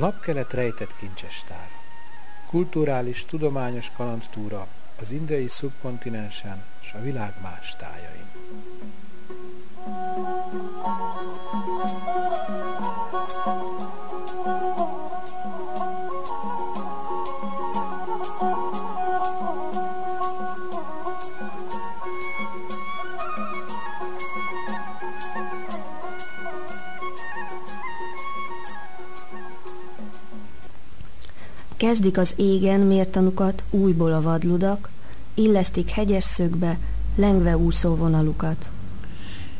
napkelet rejtett kincsestára. Kulturális, tudományos kalandtúra az indiai szubkontinensen és a világ más tájain. Kezdik az égen mértanukat újból a vadludak, illesztik hegyes szögbe, lengve úszó vonalukat.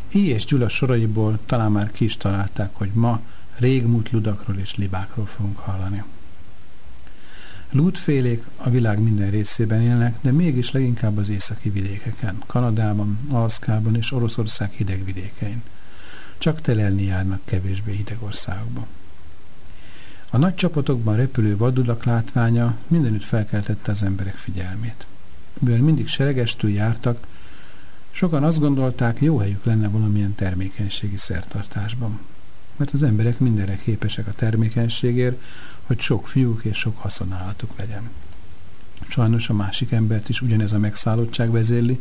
I és Gyula soraiból talán már ki is találták, hogy ma régmúlt ludakról és libákról fogunk hallani. Lútfélék a világ minden részében élnek, de mégis leginkább az északi vidékeken, Kanadában, Alszkában és Oroszország hideg vidékein. Csak telelni járnak kevésbé hideg országokba. A nagy csapatokban repülő vadudak látványa mindenütt felkeltette az emberek figyelmét. Ből mindig seregestül jártak, sokan azt gondolták, jó helyük lenne valamilyen termékenységi szertartásban. Mert az emberek mindenre képesek a termékenységért, hogy sok fiúk és sok haszonállatuk legyen. Sajnos a másik embert is ugyanez a megszállottság vezérli,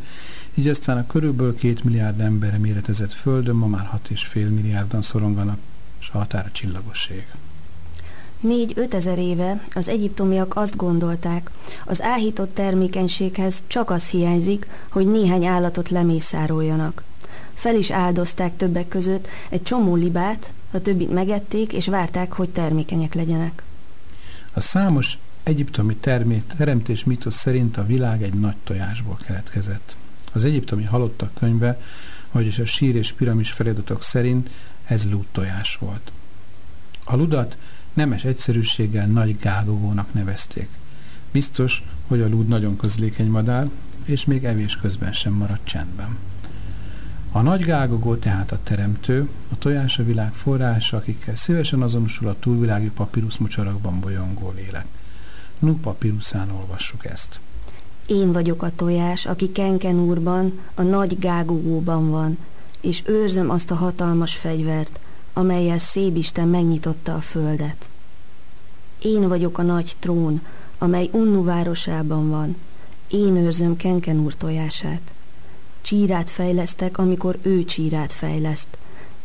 így aztán a körülbelül két milliárd emberre méretezett földön ma már hat és fél milliárdan szoronganak, és a határa csillagosség. Négy-öt ezer éve az egyiptomiak azt gondolták, az áhított termékenységhez csak az hiányzik, hogy néhány állatot lemészároljanak. Fel is áldozták többek között egy csomó libát, a többit megették, és várták, hogy termékenyek legyenek. A számos egyiptomi termét, teremtés mitosz szerint a világ egy nagy tojásból keletkezett. Az egyiptomi halottak könyve, vagyis a sír és piramis feladatok szerint ez lúd tojás volt. A ludat nemes egyszerűséggel nagy gágogónak nevezték. Biztos, hogy a lúd nagyon közlékeny madár, és még evés közben sem maradt csendben. A nagy gágogó tehát a teremtő, a tojás a világ forrása, akikkel szívesen azonosul a túlvilági papírusz mocsarakban bolyongó lélek. Nu papíruszán olvassuk ezt. Én vagyok a tojás, aki Kenken úrban, a nagy gágogóban van, és őrzöm azt a hatalmas fegyvert, amelyel Szébisten megnyitotta a földet. Én vagyok a nagy trón, amely Unnu városában van. Én őrzöm Kenken úr tojását. Csírát fejlesztek, amikor ő csírát fejleszt.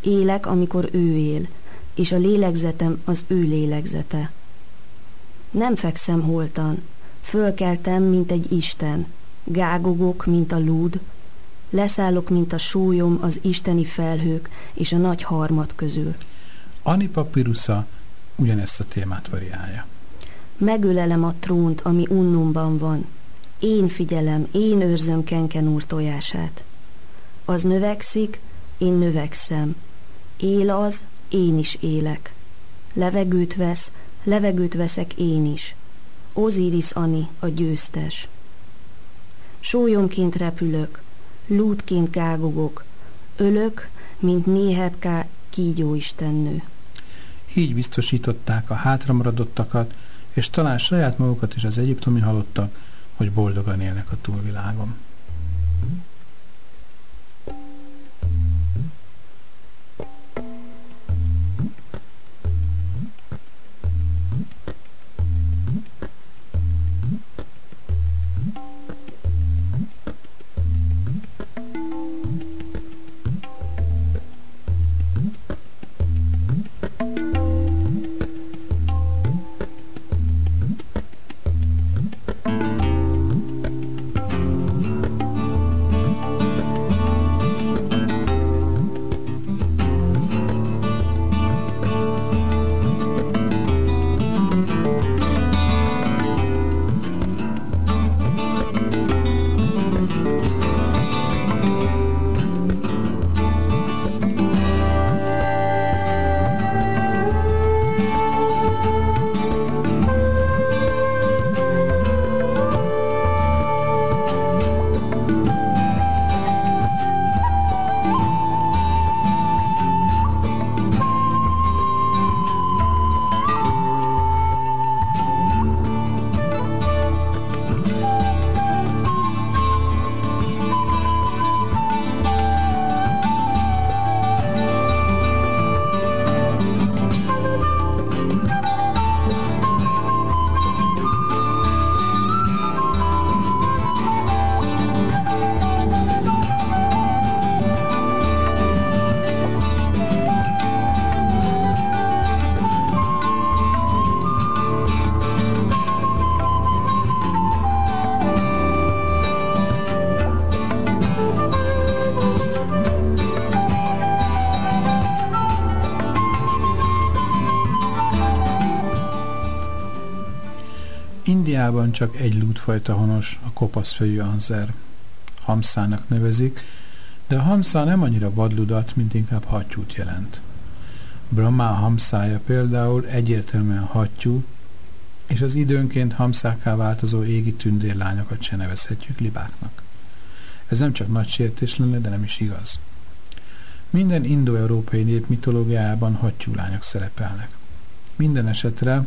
Élek, amikor ő él, és a lélegzetem az ő lélegzete. Nem fekszem holtan, fölkeltem, mint egy Isten, gágogok, mint a lúd, leszállok, mint a súlyom az isteni felhők és a nagy harmat közül. Ani papírusza ugyanezt a témát variálja. Megölelem a trónt, ami unnumban van. Én figyelem, én őrzöm Kenken úr tojását. Az növekszik, én növekszem. Él az, én is élek. Levegőt vesz, levegőt veszek én is. Oziris Ani a győztes. Sólyomként repülök, lútként gágogok, ölök, mint néhebká kígyóistennő. Így biztosították a hátramaradottakat, és talán saját magukat is az egyiptomi halottak, hogy boldogan élnek a túlvilágon. Indiában csak egy lútfajta honos, a kopaszfejű anzer. Hamszának nevezik, de a hamszá nem annyira vadludat, mint inkább hattyút jelent. Brahma hamszája például egyértelműen hattyú, és az időnként hamszáká változó égi tündérlányokat se nevezhetjük libáknak. Ez nem csak nagy sértés lenne, de nem is igaz. Minden indo-európai nép mitológiájában hattyúlányok szerepelnek. Minden esetre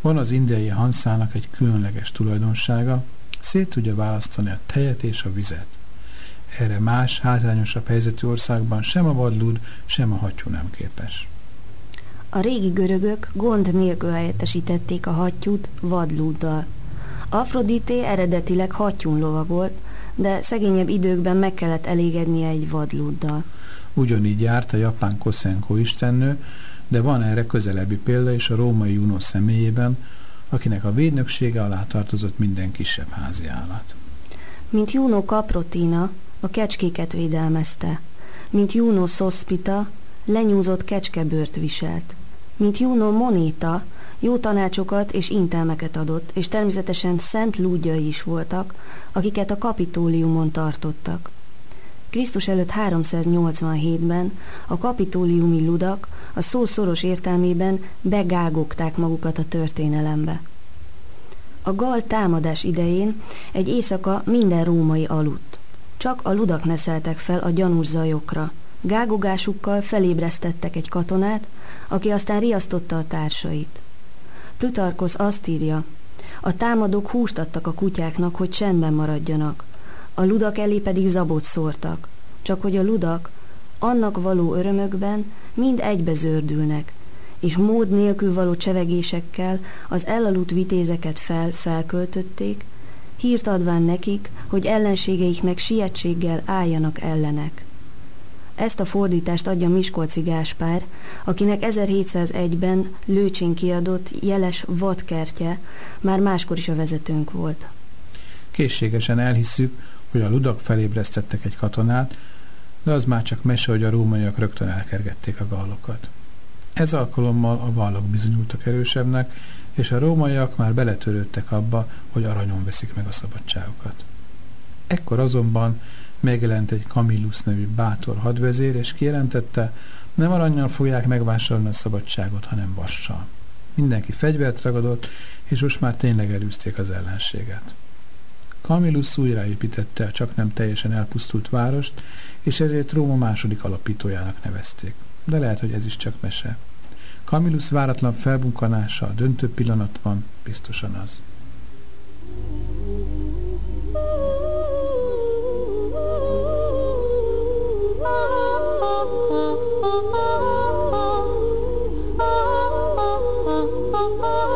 van az indiai hanszának egy különleges tulajdonsága, szét tudja választani a tejet és a vizet. Erre más, hátrányosabb helyzetű országban sem a vadlúd, sem a hattyú nem képes. A régi görögök gond nélkül helyettesítették a hattyút vadlúddal. Afrodité eredetileg hattyún lovagolt, de szegényebb időkben meg kellett elégednie egy vadlúddal. Ugyanígy járt a japán Kosenko istennő, de van erre közelebbi példa is a római Juno személyében, akinek a védnöksége alá tartozott minden kisebb házi állat. Mint Juno Caprotina a kecskéket védelmezte, mint Juno Sospita lenyúzott kecskebőrt viselt, mint Juno Monita jó tanácsokat és intelmeket adott, és természetesen szent lúdjai is voltak, akiket a kapitóliumon tartottak. Krisztus előtt 387-ben a kapitóliumi ludak a szó szoros értelmében begágogták magukat a történelembe. A gal támadás idején egy éjszaka minden római aludt. Csak a ludak neszeltek fel a gyanús zajokra. Gágogásukkal felébresztettek egy katonát, aki aztán riasztotta a társait. Plutarkosz azt írja, a támadók húst adtak a kutyáknak, hogy csendben maradjanak. A ludak elé pedig zabot szórtak, csak hogy a ludak annak való örömökben mind egybe zördülnek, és mód nélkül való csevegésekkel az elaludt vitézeket fel-felköltötték, hírt adván nekik, hogy ellenségeiknek sietséggel álljanak ellenek. Ezt a fordítást adja Miskolci Gáspár, akinek 1701-ben Lőcsén kiadott jeles vadkertje már máskor is a vezetőnk volt. Készségesen elhisszük, hogy a ludak felébresztettek egy katonát, de az már csak mese, hogy a rómaiak rögtön elkergették a gallokat. Ez alkalommal a gallok bizonyultak erősebbnek, és a rómaiak már beletörődtek abba, hogy aranyon veszik meg a szabadságokat. Ekkor azonban megjelent egy Camillus nevű bátor hadvezér, és kijelentette, nem aranyjal fogják megvásárolni a szabadságot, hanem vassal. Mindenki fegyvert ragadott, és most már tényleg elűzték az ellenséget. Camillus újraépítette a csak nem teljesen elpusztult várost, és ezért Róma második alapítójának nevezték. De lehet, hogy ez is csak mese. Camillus váratlan felbunkanása a döntő pillanatban biztosan az. Oh, oh, oh.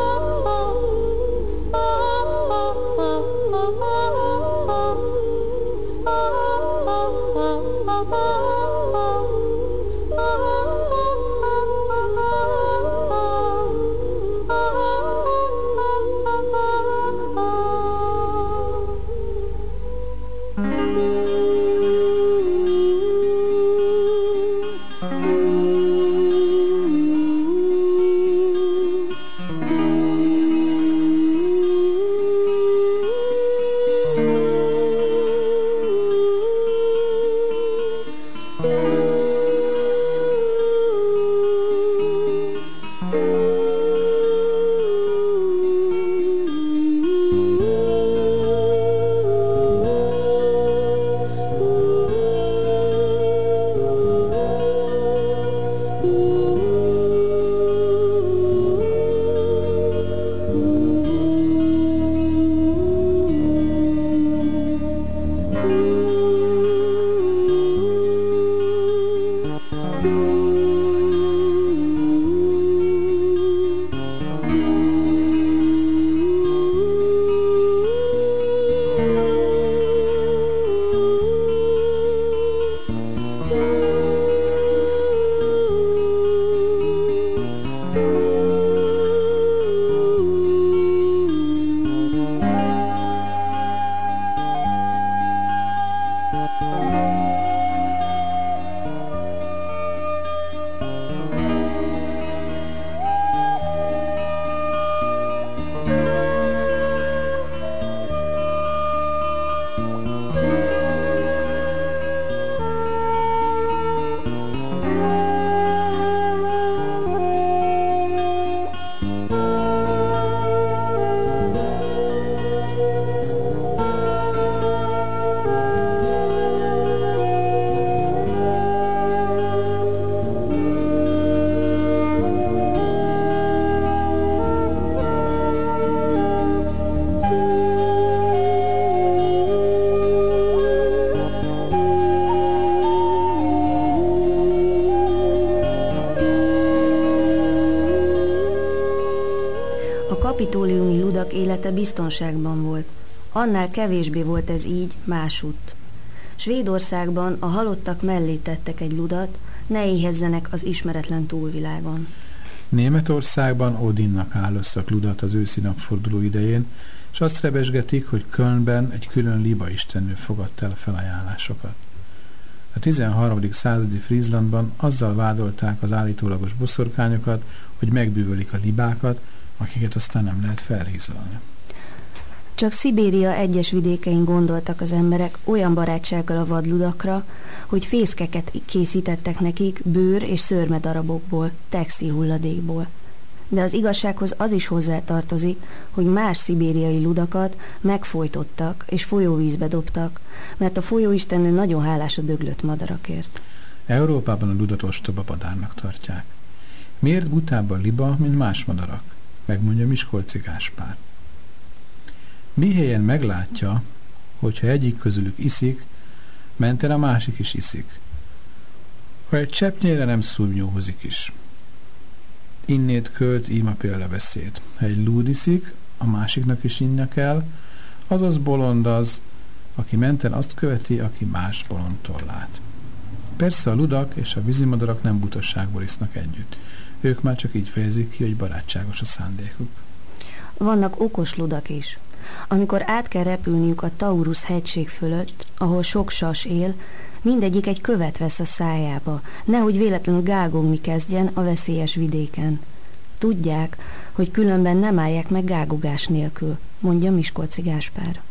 Élete biztonságban volt. Annál kevésbé volt ez így másutt. Svédországban a halottak mellé tettek egy ludat, ne éhezzenek az ismeretlen túlvilágon. Németországban Odinnak áll össze a ludat az őszi napforduló idején, és azt rebesgetik, hogy Kölnben egy külön liba istennő fogadta el a felajánlásokat. A 13. századi Frízlandban azzal vádolták az állítólagos boszorkányokat, hogy megbűvölik a libákat, akiket aztán nem lehet felhízolni. Csak Szibéria egyes vidékein gondoltak az emberek olyan barátsággal a vadludakra, hogy fészkeket készítettek nekik bőr és szörmedarabokból, textil hulladékból. De az igazsághoz az is hozzátartozik, hogy más szibériai ludakat megfojtottak és folyóvízbe dobtak, mert a folyóistennő nagyon hálás a döglött madarakért. Európában a ludat ostoba badárnak tartják. Miért butább a liba, mint más madarak? Megmondja Miskolci Gáspár. Mihelyen meglátja, hogyha egyik közülük iszik, menten a másik is iszik. Ha egy cseppnyére nem szúnyóhozik is. Innét költ ím a példabeszéd. Ha egy lúd iszik, a másiknak is innia kell, azaz bolond az, aki menten azt követi, aki más bolondtól lát. Persze a ludak és a vízimadarak nem butasságból isznak együtt. Ők már csak így fejezik ki, hogy barátságos a szándékuk. Vannak okos ludak is. Amikor át kell repülniük a Taurus hegység fölött, ahol sok sas él, mindegyik egy követ vesz a szájába, nehogy véletlenül gágogni kezdjen a veszélyes vidéken. Tudják, hogy különben nem állják meg gágogás nélkül, mondja Miskolci Gáspár.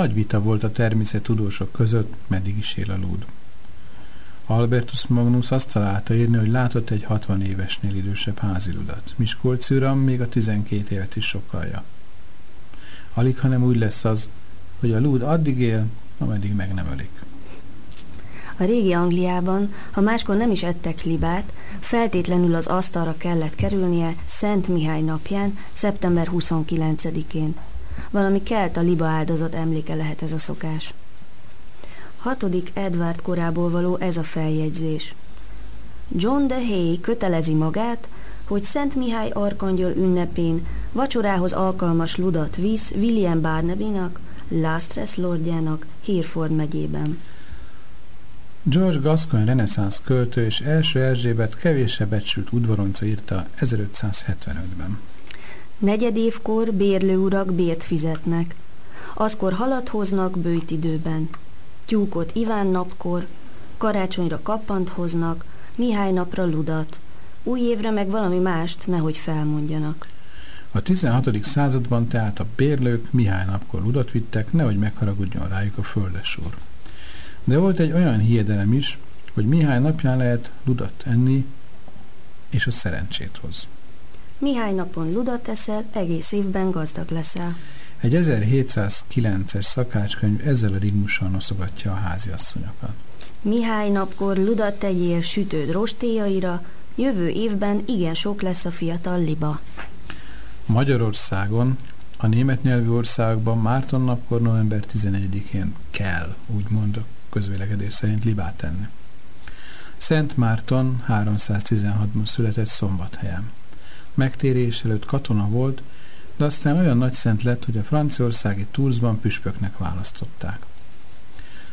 Nagy vita volt a természettudósok között, meddig is él a lúd. Albertus Magnus azt találta írni, hogy látott egy 60 évesnél idősebb háziludat. Miskolci uram még a 12 évet is sokalja. Alig, hanem úgy lesz az, hogy a lúd addig él, ameddig meg nem ölik. A régi Angliában, ha máskor nem is ettek libát, feltétlenül az asztalra kellett kerülnie Szent Mihály napján, szeptember 29-én. Valami kelt a liba áldozat emléke lehet ez a szokás. Hatodik Edward korából való ez a feljegyzés. John de Hay kötelezi magát, hogy Szent Mihály Arkangyal ünnepén vacsorához alkalmas ludat visz William Barnaby-nak, Lastres lordjának Hereford megyében. George Gascoigne reneszánsz költő és első Erzsébet kevéssé becsült udvaronca írta 1575-ben. Negyed évkor bérlőurak bért fizetnek. Azkor halat hoznak bőjt időben. Tyúkot Iván napkor, karácsonyra kappant hoznak, Mihály napra ludat. Új évre meg valami mást nehogy felmondjanak. A 16. században tehát a bérlők Mihály napkor ludat vittek, nehogy megharagudjon rájuk a földes úr. De volt egy olyan hiedelem is, hogy Mihály napján lehet ludat enni, és a szerencsét hoz. Mihály napon ludat eszel, egész évben gazdag leszel. Egy 1709-es szakácskönyv ezzel a rigmussal noszogatja a háziasszonyokat. Mihály napkor ludat tegyél sütőd rostéjaira, jövő évben igen sok lesz a fiatal liba. Magyarországon, a német nyelvű országban Márton napkor november 11-én kell, úgymond a közvélekedés szerint libát tenni. Szent Márton 316-ban született szombathelyen. Megtérés előtt katona volt, de aztán olyan nagy szent lett, hogy a franciaországi Toursban püspöknek választották.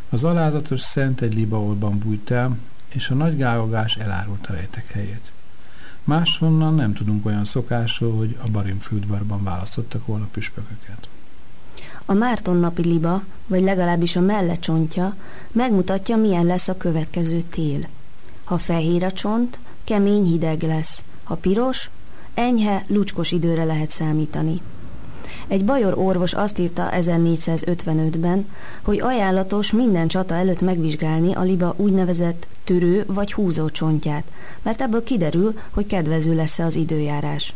Az alázatos szent egy libaolban bújt el, és a nagy gágogás elárult a rejtek helyét. Máshonnan nem tudunk olyan szokásról, hogy a Barimfődbarban választottak volna püspököket. A Márton napi liba, vagy legalábbis a mellecsontja megmutatja, milyen lesz a következő tél. Ha fehér a csont, kemény hideg lesz, ha piros, enyhe, lucskos időre lehet számítani. Egy bajor orvos azt írta 1455-ben, hogy ajánlatos minden csata előtt megvizsgálni a liba úgynevezett törő vagy húzó csontját, mert ebből kiderül, hogy kedvező lesz-e az időjárás.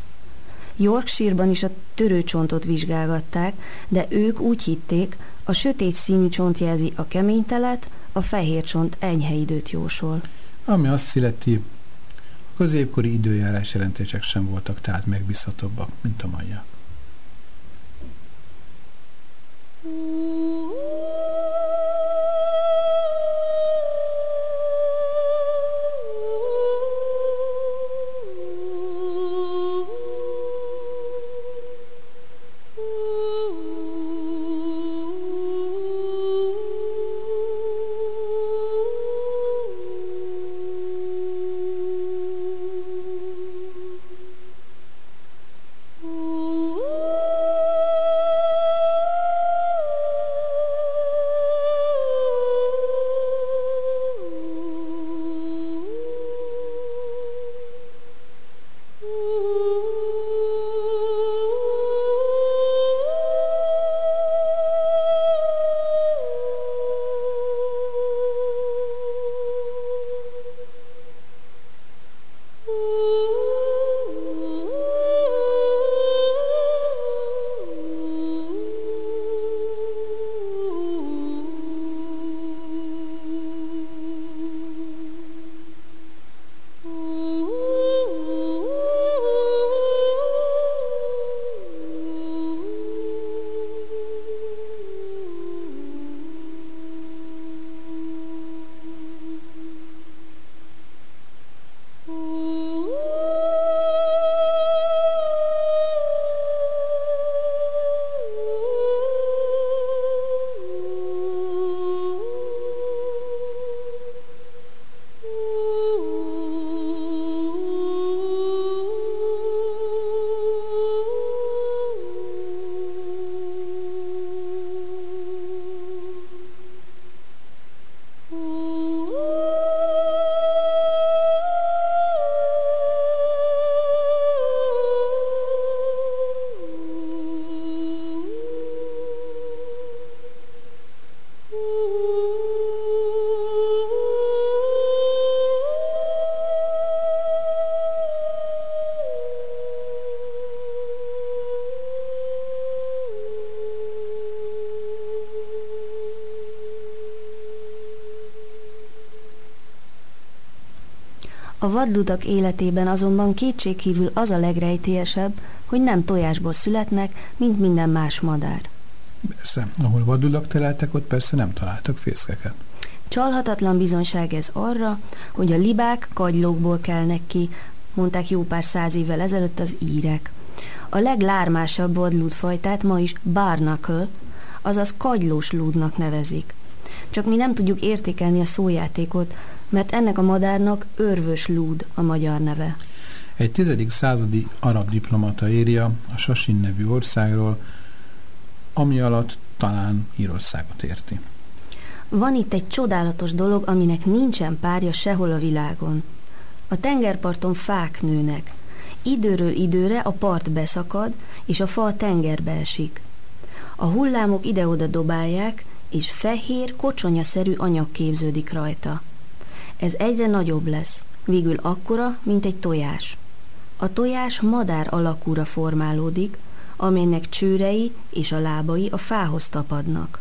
Yorkshire-ban is a törőcsontot vizsgálgatták, de ők úgy hitték, a sötét színű csont jelzi a kemény a fehér csont enyhe időt jósol. Ami azt illeti, középkori időjárás jelentések sem voltak tehát megbízhatóbbak, mint a maiak. Ooh. A vadludak életében azonban kétségkívül az a legrejtélyesebb, hogy nem tojásból születnek, mint minden más madár. Persze, ahol vadulak teleltek, ott persze nem találtak fészkeket. Csalhatatlan bizonyság ez arra, hogy a libák kagylókból kelnek ki, mondták jó pár száz évvel ezelőtt az írek. A leglármásabb vadlúdfajtát ma is barnacle, azaz kagylós lúdnak nevezik. Csak mi nem tudjuk értékelni a szójátékot, mert ennek a madárnak örvös lúd a magyar neve. Egy 10. századi arab diplomata írja a Sasin nevű országról, ami alatt talán Írországot érti. Van itt egy csodálatos dolog, aminek nincsen párja sehol a világon. A tengerparton fák nőnek. Időről időre a part beszakad, és a fa a tengerbe esik. A hullámok ide-oda dobálják, és fehér, kocsonyaszerű anyag képződik rajta. Ez egyre nagyobb lesz, végül akkora, mint egy tojás. A tojás madár alakúra formálódik, amelynek csőrei és a lábai a fához tapadnak.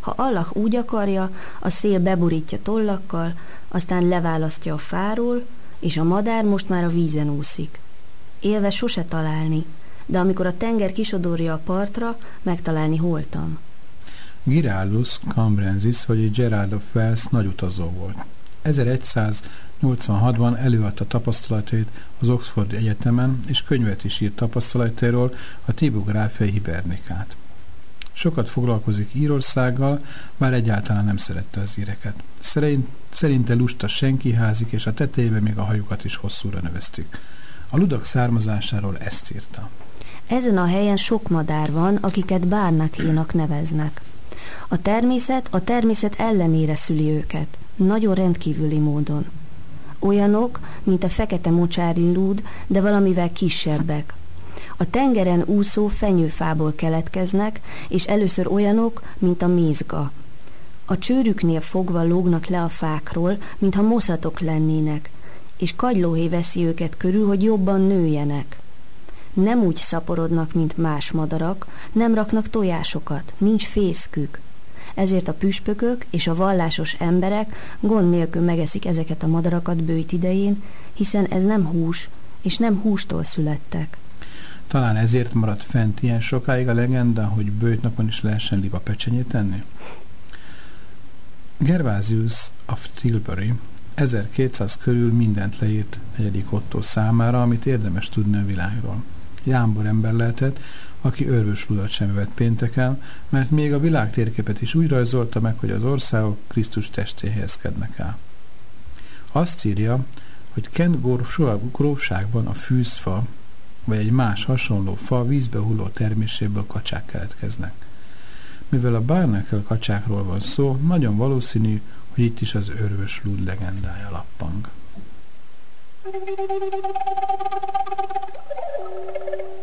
Ha Allah úgy akarja, a szél beburítja tollakkal, aztán leválasztja a fáról, és a madár most már a vízen úszik. Élve sose találni, de amikor a tenger kisodorja a partra, megtalálni holtam. Giraldus Cambrensis vagy Gerard of Wells nagy utazó volt. 1186-ban előadta tapasztalatait az Oxford Egyetemen, és könyvet is írt tapasztalatairól, a tipográfiai hibernikát. Sokat foglalkozik Írországgal, bár egyáltalán nem szerette az íreket. Szerint, szerinte lusta senki házik, és a tetejében még a hajukat is hosszúra növesztik. A ludak származásáról ezt írta. Ezen a helyen sok madár van, akiket bárnakénak neveznek. A természet a természet ellenére szüli őket, nagyon rendkívüli módon. Olyanok, mint a fekete mocsári de valamivel kisebbek. A tengeren úszó fenyőfából keletkeznek, és először olyanok, mint a mézga. A csőrüknél fogva lógnak le a fákról, mintha moszatok lennének, és kagylóhé veszi őket körül, hogy jobban nőjenek. Nem úgy szaporodnak, mint más madarak, nem raknak tojásokat, nincs fészkük. Ezért a püspökök és a vallásos emberek gond nélkül megeszik ezeket a madarakat bőjt idején, hiszen ez nem hús, és nem hústól születtek. Talán ezért maradt fent ilyen sokáig a legenda, hogy bőjtnapon is lehessen liba pecsenyét tenni? Gervasius of Tilbury 1200 körül mindent leírt negyedik Otto számára, amit érdemes tudni a világról. Jámbor ember lehetett, aki ludat sem vett pénteken, mert még a világ térképet is úgy rajzolta meg, hogy az országok Krisztus testéhez helyezkednek el. Azt írja, hogy Kent grófságban a fűzfa, vagy egy más hasonló fa vízbe hulló terméséből kacsák keletkeznek. Mivel a Barnacle kacsákról van szó, nagyon valószínű, hogy itt is az örvös lúd legendája lappang. Thank you.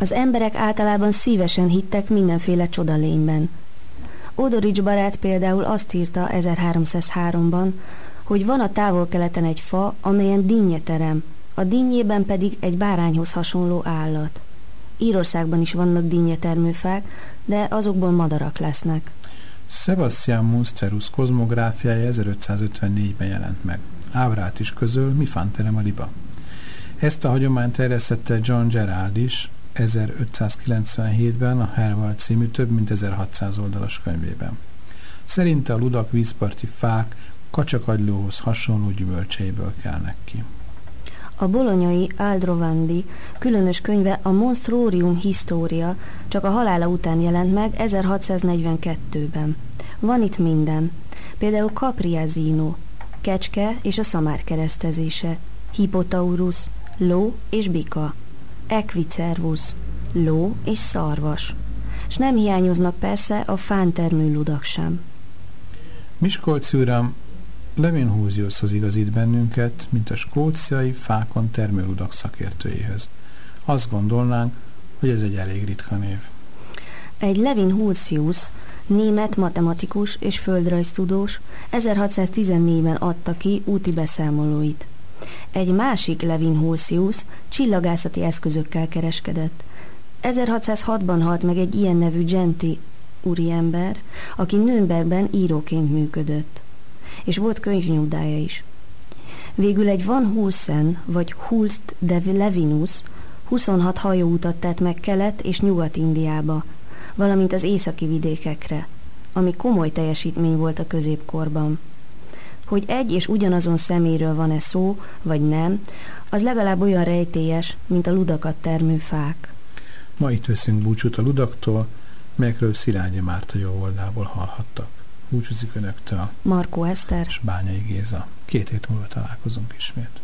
Az emberek általában szívesen hittek mindenféle csodalényben. Odorics barát például azt írta 1303-ban, hogy van a távol-keleten egy fa, amelyen dinnye terem, a dinnyében pedig egy bárányhoz hasonló állat. Írországban is vannak dinnyetermőfák, de azokból madarak lesznek. Sebastian Munsterus kozmográfiája 1554-ben jelent meg. Ábrát is közöl, mi fanterem a liba. Ezt a hagyományt terjesztette John Gerard is 1597-ben a Herval című több mint 1600 oldalas könyvében. Szerinte a ludak vízparti fák kacsakagylóhoz hasonló gyümölcseiből kelnek ki. A bolonyai Aldrovandi különös könyve a Monstrorium Historia csak a halála után jelent meg 1642-ben. Van itt minden. Például Capriazino, kecske és a szamár keresztezése, Hippotaurus, ló és bika, Equicervus, ló és szarvas. És nem hiányoznak persze a fántermű ludak sem. Miskolci uram Levin Húziushoz igazít bennünket, mint a skóciai fákon termőludak szakértőjéhez. Azt gondolnánk, hogy ez egy elég ritka név. Egy Levin Hulsius, német matematikus és földrajztudós 1614-ben adta ki úti beszámolóit. Egy másik Levin Hulsius csillagászati eszközökkel kereskedett. 1606-ban halt meg egy ilyen nevű Genti úriember, aki Nürnbergben íróként működött és volt könyvnyomdája is. Végül egy Van Hulsen vagy Hulst de Levinus 26 hajóutat tett meg Kelet és Nyugat-Indiába, valamint az északi vidékekre, ami komoly teljesítmény volt a középkorban. Hogy egy és ugyanazon szeméről van-e szó, vagy nem, az legalább olyan rejtélyes, mint a ludakat termő fák. Ma itt veszünk búcsút a ludaktól, melyekről Szilágyi Márta jó oldából hallhattak búcsúzik Önöktől. Markó Eszter. És Bányai Géza. Két hét múlva találkozunk ismét.